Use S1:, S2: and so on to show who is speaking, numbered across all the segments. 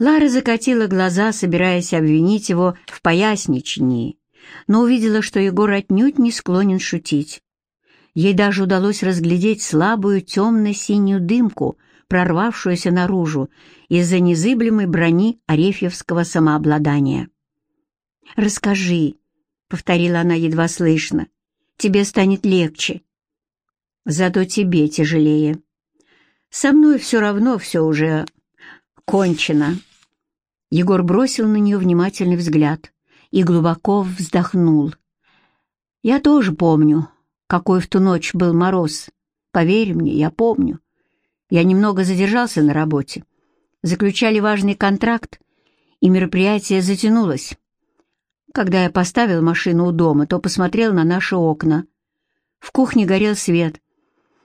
S1: Лара закатила глаза, собираясь обвинить его в поясничании, но увидела, что Егор отнюдь не склонен шутить. Ей даже удалось разглядеть слабую темно-синюю дымку, прорвавшуюся наружу из-за незыблемой брони арефьевского самообладания. «Расскажи», — повторила она едва слышно, — «тебе станет легче». «Зато тебе тяжелее. Со мной все равно все уже кончено». Егор бросил на нее внимательный взгляд и глубоко вздохнул. «Я тоже помню, какой в ту ночь был мороз. Поверь мне, я помню. Я немного задержался на работе. Заключали важный контракт, и мероприятие затянулось. Когда я поставил машину у дома, то посмотрел на наши окна. В кухне горел свет,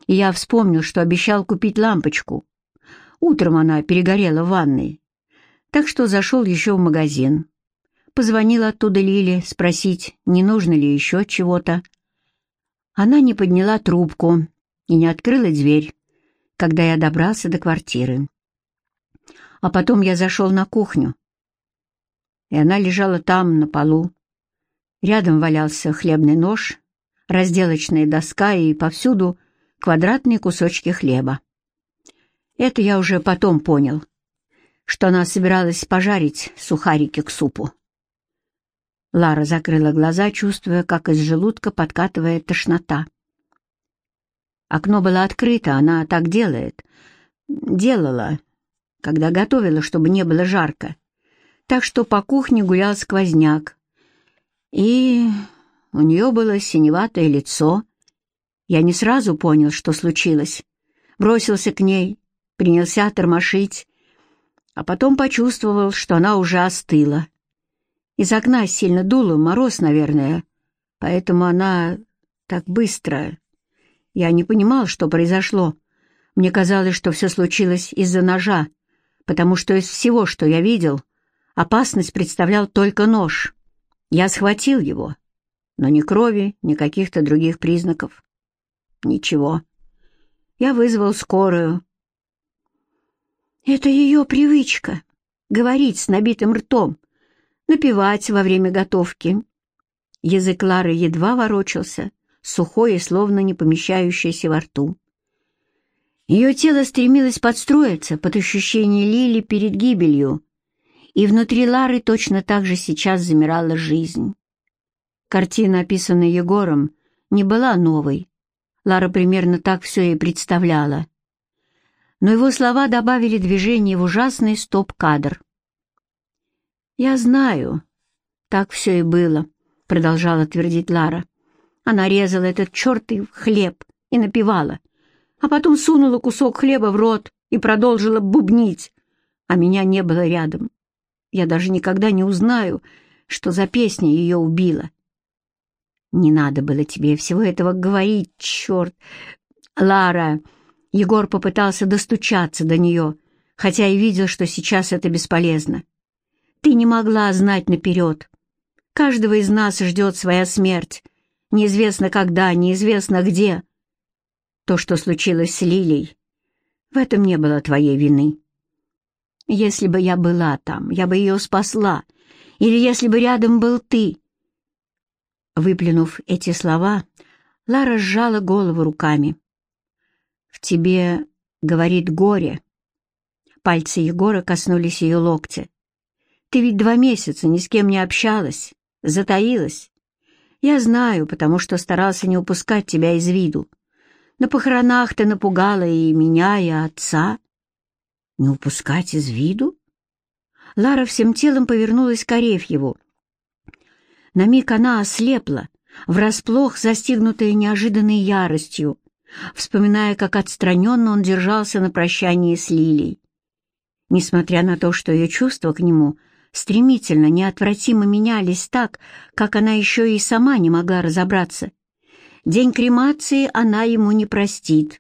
S1: и я вспомнил, что обещал купить лампочку. Утром она перегорела в ванной, так что зашел еще в магазин. Позвонил оттуда Лиле спросить, не нужно ли еще чего-то. Она не подняла трубку и не открыла дверь, когда я добрался до квартиры. А потом я зашел на кухню, и она лежала там, на полу. Рядом валялся хлебный нож, разделочная доска и повсюду квадратные кусочки хлеба. Это я уже потом понял, что она собиралась пожарить сухарики к супу. Лара закрыла глаза, чувствуя, как из желудка подкатывает тошнота. Окно было открыто, она так делает. Делала, когда готовила, чтобы не было жарко так что по кухне гулял сквозняк. И у нее было синеватое лицо. Я не сразу понял, что случилось. Бросился к ней, принялся тормошить, а потом почувствовал, что она уже остыла. Из окна сильно дуло, мороз, наверное, поэтому она так быстро... Я не понимал, что произошло. Мне казалось, что все случилось из-за ножа, потому что из всего, что я видел, Опасность представлял только нож. Я схватил его, но ни крови, ни каких-то других признаков. Ничего. Я вызвал скорую. Это ее привычка — говорить с набитым ртом, напевать во время готовки. Язык Лары едва ворочался, сухой и словно не помещающийся во рту. Ее тело стремилось подстроиться под ощущение Лили перед гибелью, и внутри Лары точно так же сейчас замирала жизнь. Картина, описанная Егором, не была новой. Лара примерно так все и представляла. Но его слова добавили движение в ужасный стоп-кадр. «Я знаю, так все и было», — продолжала твердить Лара. Она резала этот чертый хлеб и напевала, а потом сунула кусок хлеба в рот и продолжила бубнить, а меня не было рядом. Я даже никогда не узнаю, что за песня ее убила. Не надо было тебе всего этого говорить, черт. Лара, Егор попытался достучаться до нее, хотя и видел, что сейчас это бесполезно. Ты не могла знать наперед. Каждого из нас ждет своя смерть. Неизвестно когда, неизвестно где. То, что случилось с Лилей, в этом не было твоей вины. Если бы я была там, я бы ее спасла. Или если бы рядом был ты. Выплюнув эти слова, Лара сжала голову руками. «В тебе, — говорит, — горе». Пальцы Егора коснулись ее локтя. «Ты ведь два месяца ни с кем не общалась, затаилась. Я знаю, потому что старался не упускать тебя из виду. На похоронах ты напугала и меня, и отца. Не упускать из виду? Лара всем телом повернулась к Арефьеву. На миг она ослепла, врасплох застигнутая неожиданной яростью, вспоминая, как отстраненно он держался на прощании с Лилей. Несмотря на то, что ее чувства к нему стремительно, неотвратимо менялись так, как она еще и сама не могла разобраться, день кремации она ему не простит.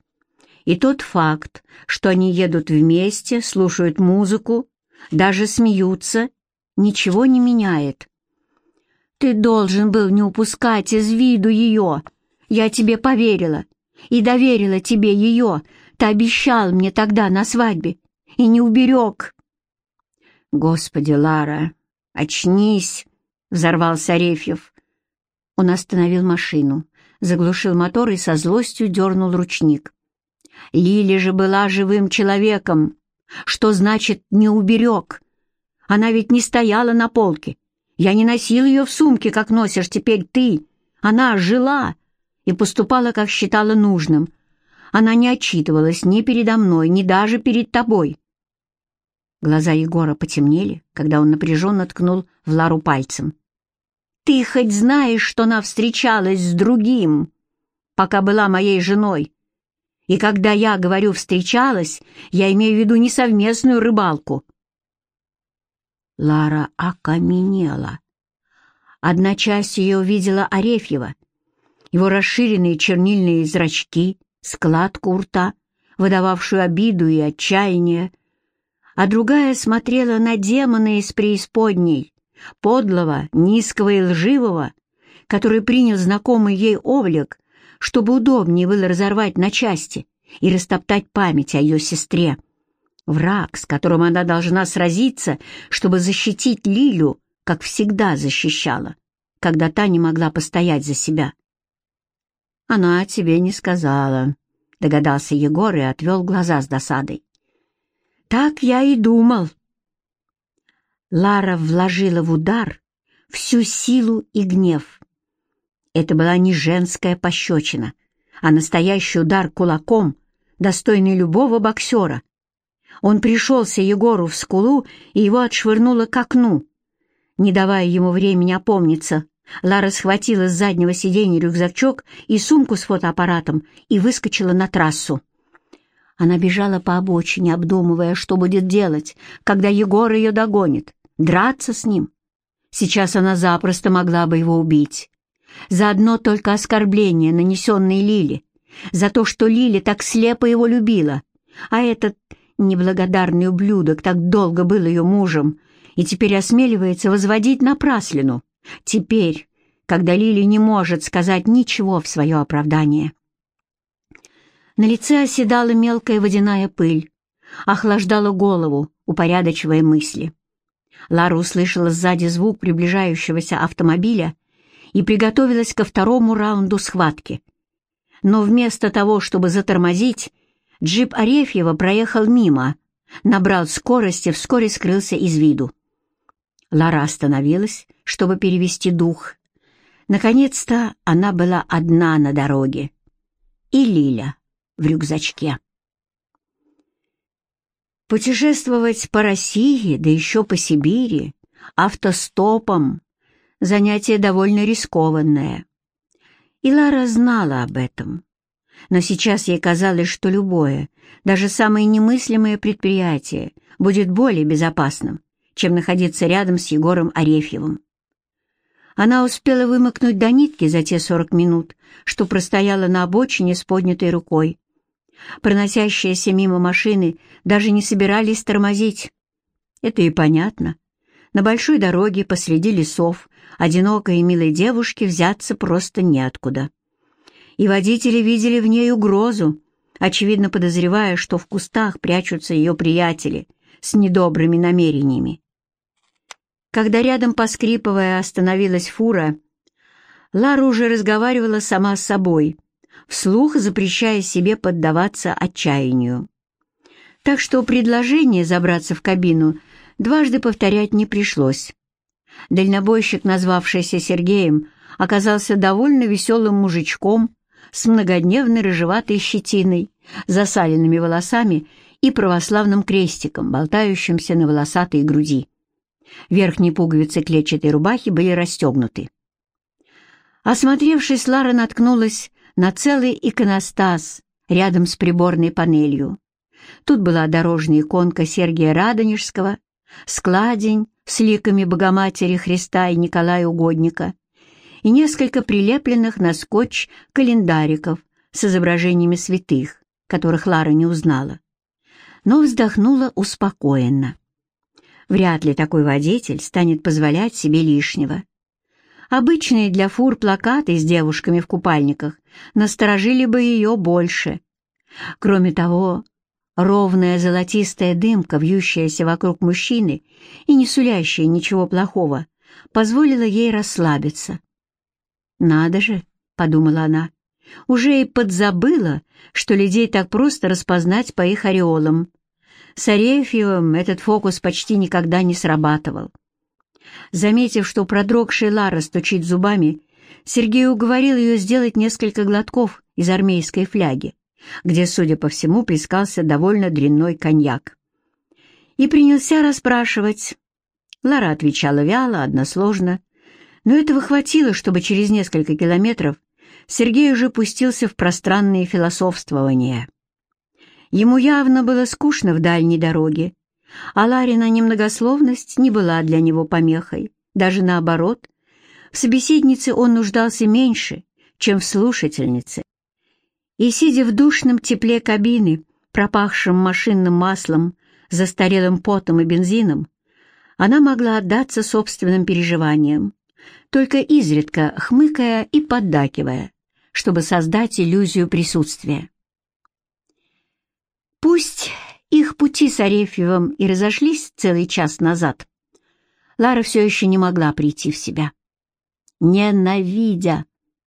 S1: И тот факт, что они едут вместе, слушают музыку, даже смеются, ничего не меняет. Ты должен был не упускать из виду ее. Я тебе поверила и доверила тебе ее. Ты обещал мне тогда на свадьбе и не уберег. «Господи, Лара, очнись!» — взорвался Арефьев. Он остановил машину, заглушил мотор и со злостью дернул ручник. Лили же была живым человеком. Что значит «не уберег»? Она ведь не стояла на полке. Я не носил ее в сумке, как носишь теперь ты. Она жила и поступала, как считала нужным. Она не отчитывалась ни передо мной, ни даже перед тобой. Глаза Егора потемнели, когда он напряженно ткнул в Лару пальцем. «Ты хоть знаешь, что она встречалась с другим, пока была моей женой? И когда я говорю «встречалась», я имею в виду не совместную рыбалку». Лара окаменела. Одна часть ее увидела Арефьева, его расширенные чернильные зрачки, складку рта, выдававшую обиду и отчаяние, а другая смотрела на демона из преисподней, подлого, низкого и лживого, который принял знакомый ей облик, чтобы удобнее было разорвать на части и растоптать память о ее сестре. Враг, с которым она должна сразиться, чтобы защитить Лилю, как всегда защищала, когда та не могла постоять за себя. «Она тебе не сказала», — догадался Егор и отвел глаза с досадой. Так я и думал. Лара вложила в удар всю силу и гнев. Это была не женская пощечина, а настоящий удар кулаком, достойный любого боксера. Он пришелся Егору в скулу, и его отшвырнуло к окну. Не давая ему времени опомниться, Лара схватила с заднего сиденья рюкзачок и сумку с фотоаппаратом и выскочила на трассу. Она бежала по обочине, обдумывая, что будет делать, когда Егор ее догонит. Драться с ним. Сейчас она запросто могла бы его убить. За одно только оскорбление, нанесенное Лиле. За то, что Лили так слепо его любила. А этот неблагодарный ублюдок так долго был ее мужем и теперь осмеливается возводить напраслину. Теперь, когда Лили не может сказать ничего в свое оправдание. На лице оседала мелкая водяная пыль, охлаждала голову, упорядочивая мысли. Лара услышала сзади звук приближающегося автомобиля и приготовилась ко второму раунду схватки. Но вместо того, чтобы затормозить, джип Арефьева проехал мимо, набрал скорость и вскоре скрылся из виду. Лара остановилась, чтобы перевести дух. Наконец-то она была одна на дороге. И Лиля в рюкзачке. Путешествовать по России, да еще по Сибири, автостопом — занятие довольно рискованное. И Лара знала об этом. Но сейчас ей казалось, что любое, даже самое немыслимое предприятие будет более безопасным, чем находиться рядом с Егором Арефьевым. Она успела вымокнуть до нитки за те сорок минут, что простояла на обочине с поднятой рукой, Проносящиеся мимо машины даже не собирались тормозить. Это и понятно. На большой дороге посреди лесов одинокой и милой девушке взяться просто неоткуда. И водители видели в ней угрозу, очевидно подозревая, что в кустах прячутся ее приятели с недобрыми намерениями. Когда рядом, поскрипывая, остановилась фура, Лара уже разговаривала сама с собой — вслух запрещая себе поддаваться отчаянию. Так что предложение забраться в кабину дважды повторять не пришлось. Дальнобойщик, назвавшийся Сергеем, оказался довольно веселым мужичком с многодневной рыжеватой щетиной, засаленными волосами и православным крестиком, болтающимся на волосатой груди. Верхние пуговицы клетчатой рубахи были расстегнуты. Осмотревшись, Лара наткнулась на целый иконостас рядом с приборной панелью. Тут была дорожная иконка Сергия Радонежского, складень с ликами Богоматери Христа и Николая Угодника и несколько прилепленных на скотч календариков с изображениями святых, которых Лара не узнала. Но вздохнула успокоенно. Вряд ли такой водитель станет позволять себе лишнего. Обычные для фур плакаты с девушками в купальниках насторожили бы ее больше. Кроме того, Ровная золотистая дымка, вьющаяся вокруг мужчины и не сулящая ничего плохого, позволила ей расслабиться. «Надо же», — подумала она, — «уже и подзабыла, что людей так просто распознать по их ореолам. С Арефьевым этот фокус почти никогда не срабатывал». Заметив, что продрогшая Лара стучит зубами, Сергей уговорил ее сделать несколько глотков из армейской фляги где, судя по всему, плескался довольно дрянной коньяк. И принялся расспрашивать. Лара отвечала вяло, односложно, но этого хватило, чтобы через несколько километров Сергей уже пустился в пространные философствования. Ему явно было скучно в дальней дороге, а Ларина немногословность не была для него помехой, даже наоборот. В собеседнице он нуждался меньше, чем в слушательнице, и, сидя в душном тепле кабины, пропахшем машинным маслом, застарелым потом и бензином, она могла отдаться собственным переживаниям, только изредка хмыкая и поддакивая, чтобы создать иллюзию присутствия. Пусть их пути с Арефьевым и разошлись целый час назад, Лара все еще не могла прийти в себя. Ненавидя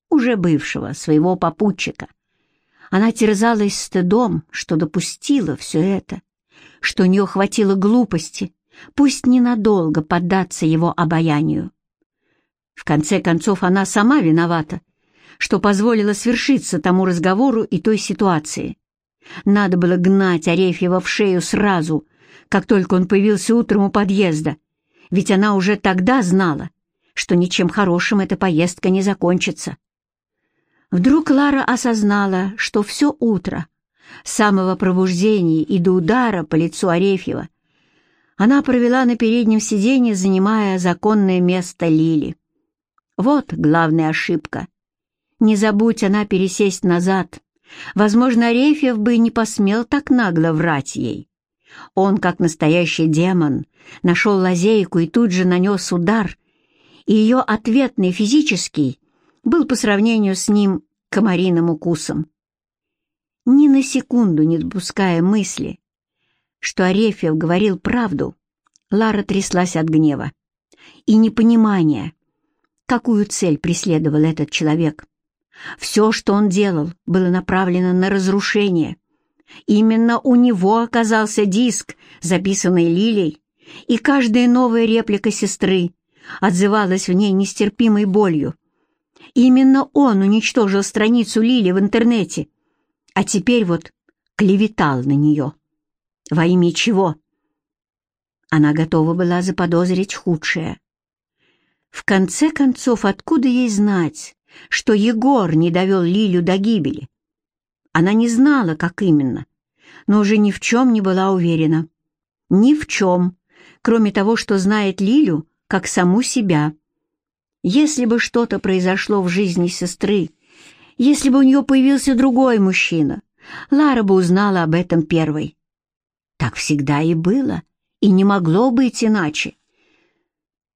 S1: уже бывшего своего попутчика, она терзалась стыдом, что допустила все это, что у нее хватило глупости, пусть ненадолго поддаться его обаянию. В конце концов, она сама виновата, что позволила свершиться тому разговору и той ситуации. Надо было гнать Арефьева в шею сразу, как только он появился утром у подъезда, ведь она уже тогда знала, что ничем хорошим эта поездка не закончится. Вдруг Лара осознала, что все утро, с самого пробуждения и до удара по лицу Арефьева, она провела на переднем сиденье, занимая законное место Лили. Вот главная ошибка. Не забудь она пересесть назад. Возможно, Арефьев бы не посмел так нагло врать ей. Он, как настоящий демон, нашел лазейку и тут же нанес удар, и ее ответный физический был по сравнению с ним комариным укусом. Ни на секунду не допуская мысли, что Арефьев говорил правду, Лара тряслась от гнева и непонимания, какую цель преследовал этот человек. Все, что он делал, было направлено на разрушение. Именно у него оказался диск, записанный Лилей, и каждая новая реплика сестры отзывалась в ней нестерпимой болью. Именно он уничтожил страницу Лили в интернете, а теперь вот клеветал на нее. Во имя чего? Она готова была заподозрить худшее. В конце концов, откуда ей знать, что Егор не довел Лилю до гибели? Она не знала, как именно, но уже ни в чем не была уверена. Ни в чем, кроме того, что знает Лилю как саму себя. Если бы что-то произошло в жизни сестры, если бы у нее появился другой мужчина, Лара бы узнала об этом первой. Так всегда и было, и не могло быть иначе.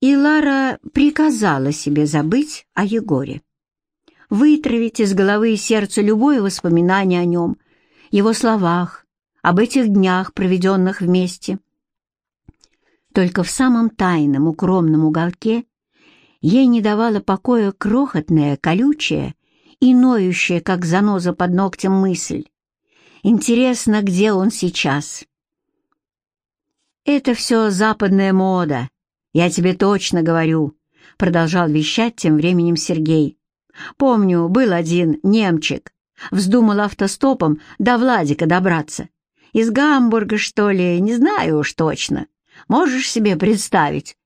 S1: И Лара приказала себе забыть о Егоре. Вытравить из головы и сердца любое воспоминание о нем, его словах, об этих днях, проведенных вместе. Только в самом тайном, укромном уголке Ей не давала покоя крохотная, колючая и ноющая, как заноза под ногтем, мысль. Интересно, где он сейчас? «Это все западная мода, я тебе точно говорю», — продолжал вещать тем временем Сергей. «Помню, был один немчик, вздумал автостопом до Владика добраться. Из Гамбурга, что ли, не знаю уж точно. Можешь себе представить?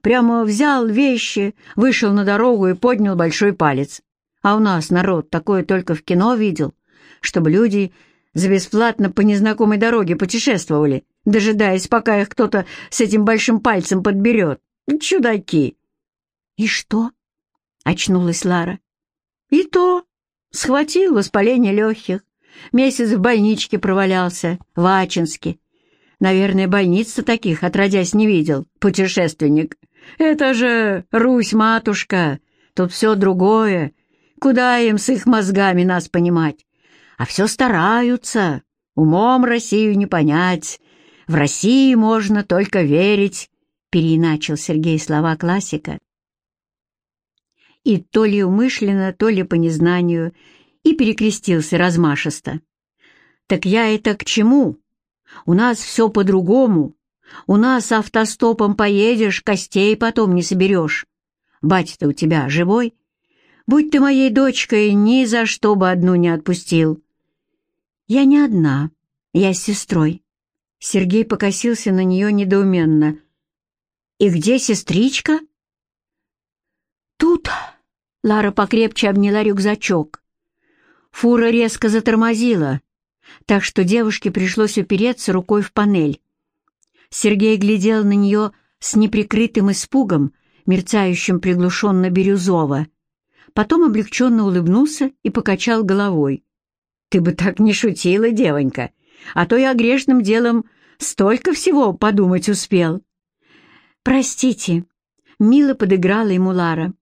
S1: Прямо взял вещи, вышел на дорогу и поднял большой палец. А у нас народ такое только в кино видел, чтобы люди за бесплатно по незнакомой дороге путешествовали, дожидаясь, пока их кто-то с этим большим пальцем подберет. Чудаки!» «И что?» — очнулась Лара. «И то. Схватил воспаление легких. Месяц в больничке провалялся, в Ачинске. Наверное, больниц таких, отродясь, не видел, путешественник. Это же Русь-матушка, тут все другое. Куда им с их мозгами нас понимать? А все стараются, Умом Россию не понять. В России можно только верить, переиначил Сергей слова классика. И то ли умышленно, то ли по незнанию, и перекрестился размашисто. «Так я это к чему? У нас все по-другому. У нас автостопом поедешь, костей потом не соберешь. Батя-то у тебя живой? Будь ты моей дочкой, ни за что бы одну не отпустил». «Я не одна, я с сестрой». Сергей покосился на нее недоуменно. «И где сестричка?» «Тут...» — Лара покрепче обняла рюкзачок. Фура резко затормозила, так что девушке пришлось упереться рукой в панель. Сергей глядел на нее с неприкрытым испугом, мерцающим приглушенно-бирюзово. Потом облегченно улыбнулся и покачал головой. «Ты бы так не шутила, девонька, а то я грешным делом столько всего подумать успел». «Простите», — мило подыграла ему Лара.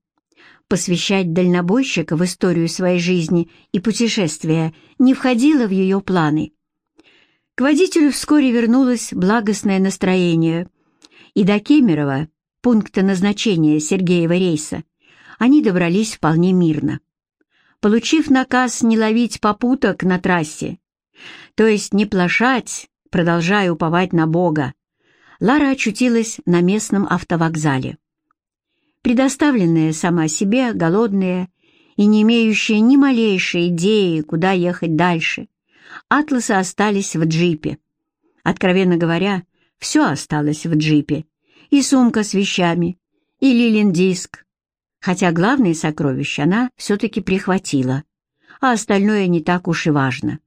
S1: Посвящать дальнобойщика в историю своей жизни и путешествия не входило в ее планы. К водителю вскоре вернулось благостное настроение, и до Кемерово, пункта назначения Сергеева рейса, они добрались вполне мирно. Получив наказ не ловить попуток на трассе, то есть не плашать, продолжая уповать на Бога, Лара очутилась на местном автовокзале предоставленная сама себе, голодная и не имеющая ни малейшей идеи, куда ехать дальше, атласы остались в джипе. Откровенно говоря, все осталось в джипе. И сумка с вещами, и лилин-диск. Хотя главные сокровища она все-таки прихватила, а остальное не так уж и важно.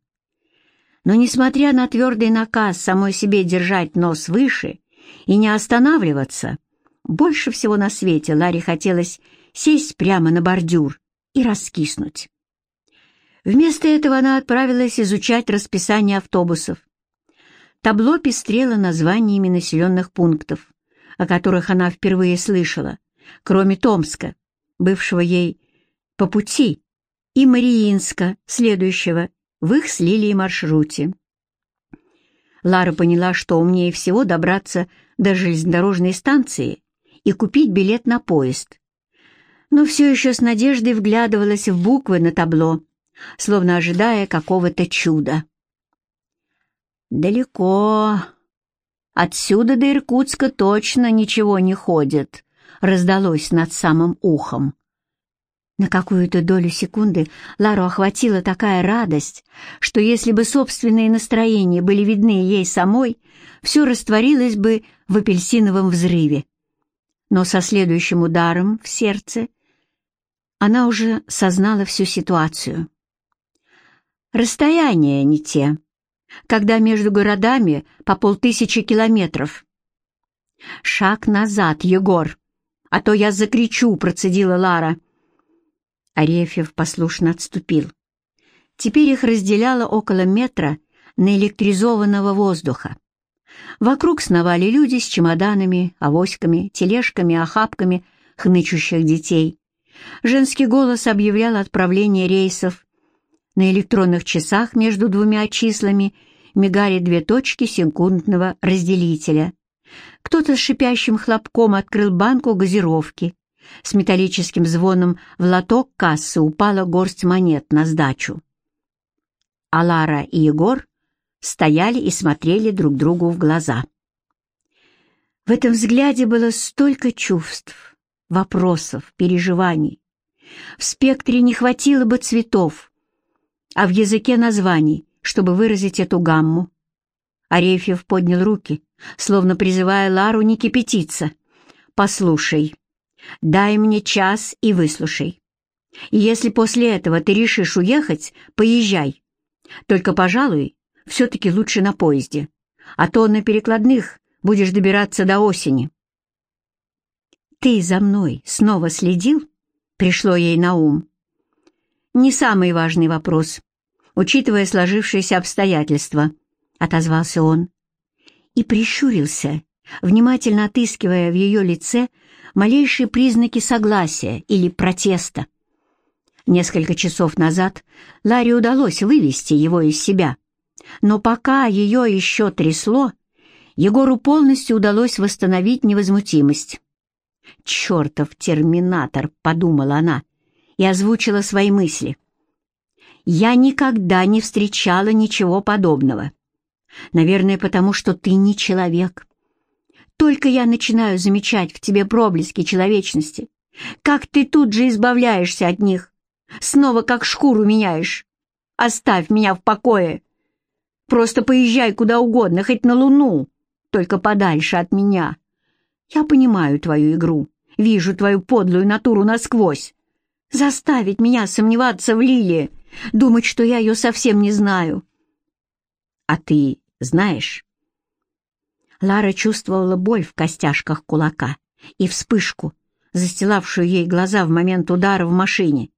S1: Но несмотря на твердый наказ самой себе держать нос выше и не останавливаться, больше всего на свете Ларе хотелось сесть прямо на бордюр и раскиснуть. Вместо этого она отправилась изучать расписание автобусов. Табло пестрело названиями населенных пунктов, о которых она впервые слышала, кроме Томска, бывшего ей по пути, и Мариинска, следующего, в их с Лилией маршруте. Лара поняла, что умнее всего добраться до железнодорожной станции и купить билет на поезд. Но все еще с надеждой вглядывалась в буквы на табло, словно ожидая какого-то чуда. «Далеко. Отсюда до Иркутска точно ничего не ходит», — раздалось над самым ухом. На какую-то долю секунды Лару охватила такая радость, что если бы собственные настроения были видны ей самой, все растворилось бы в апельсиновом взрыве но со следующим ударом в сердце она уже сознала всю ситуацию. Расстояния не те, когда между городами по полтысячи километров. «Шаг назад, Егор, а то я закричу», — процедила Лара. Арефьев послушно отступил. Теперь их разделяло около метра наэлектризованного воздуха. Вокруг сновали люди с чемоданами, авоськами, тележками, охапками хнычущих детей. Женский голос объявлял отправление рейсов. На электронных часах между двумя числами мигали две точки секундного разделителя. Кто-то с шипящим хлопком открыл банку газировки. С металлическим звоном в лоток кассы упала горсть монет на сдачу. А Лара и Егор стояли и смотрели друг другу в глаза. В этом взгляде было столько чувств, вопросов, переживаний. В спектре не хватило бы цветов, а в языке названий, чтобы выразить эту гамму. Арефьев поднял руки, словно призывая Лару не кипятиться. «Послушай, дай мне час и выслушай. И если после этого ты решишь уехать, поезжай. Только, пожалуй, все-таки лучше на поезде, а то на перекладных будешь добираться до осени. «Ты за мной снова следил?» — пришло ей на ум. «Не самый важный вопрос, учитывая сложившиеся обстоятельства», — отозвался он. И прищурился, внимательно отыскивая в ее лице малейшие признаки согласия или протеста. Несколько часов назад Ларе удалось вывести его из себя — Но пока ее еще трясло, Егору полностью удалось восстановить невозмутимость. «Чертов терминатор!» — подумала она и озвучила свои мысли. «Я никогда не встречала ничего подобного. Наверное, потому что ты не человек. Только я начинаю замечать в тебе проблески человечности, как ты тут же избавляешься от них, снова как шкуру меняешь. Оставь меня в покое. Просто поезжай куда угодно, хоть на Луну, только подальше от меня. Я понимаю твою игру, вижу твою подлую натуру насквозь. Заставить меня сомневаться в Лиле, думать, что я ее совсем не знаю. А ты знаешь? Лара чувствовала боль в костяшках кулака и вспышку, застилавшую ей глаза в момент удара в машине.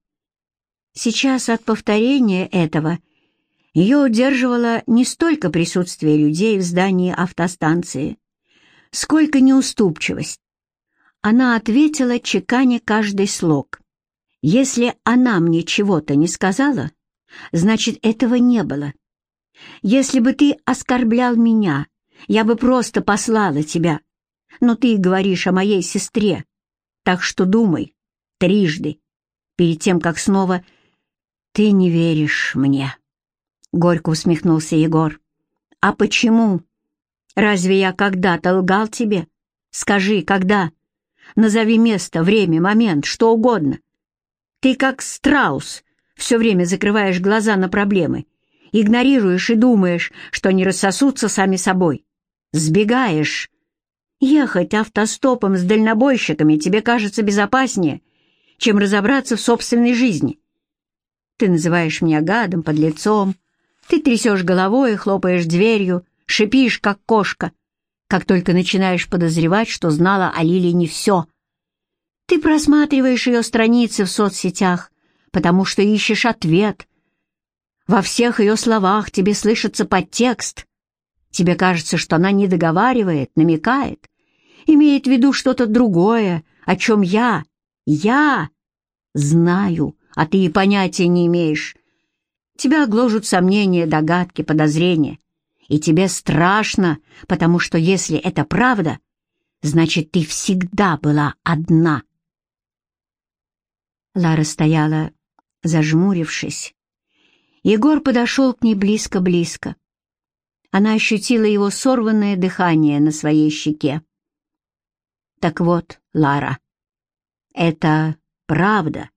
S1: Сейчас от повторения этого ее удерживало не столько присутствие людей в здании автостанции, сколько неуступчивость. Она ответила, чеканя каждый слог. «Если она мне чего-то не сказала, значит, этого не было. Если бы ты оскорблял меня, я бы просто послала тебя. Но ты говоришь о моей сестре, так что думай трижды, перед тем, как снова «Ты не веришь мне», — горько усмехнулся Егор. «А почему? Разве я когда-то лгал тебе? Скажи, когда? Назови место, время, момент, что угодно. Ты как страус, все время закрываешь глаза на проблемы, игнорируешь и думаешь, что они рассосутся сами собой. Сбегаешь. Ехать автостопом с дальнобойщиками тебе кажется безопаснее, чем разобраться в собственной жизни. Ты называешь меня гадом, подлецом. Ты трясешь головой хлопаешь дверью, шипишь, как кошка, как только начинаешь подозревать, что знала о Лиле не все. Ты просматриваешь ее страницы в соцсетях, потому что ищешь ответ. Во всех ее словах тебе слышится подтекст. Тебе кажется, что она не договаривает, намекает, имеет в виду что-то другое, о чем я, я знаю, а ты и понятия не имеешь. Тебя гложут сомнения, догадки, подозрения. И тебе страшно, потому что если это правда, значит, ты всегда была одна. Лара стояла, зажмурившись. Егор подошел к ней близко-близко. Она ощутила его сорванное дыхание на своей щеке. «Так вот, Лара, это правда»,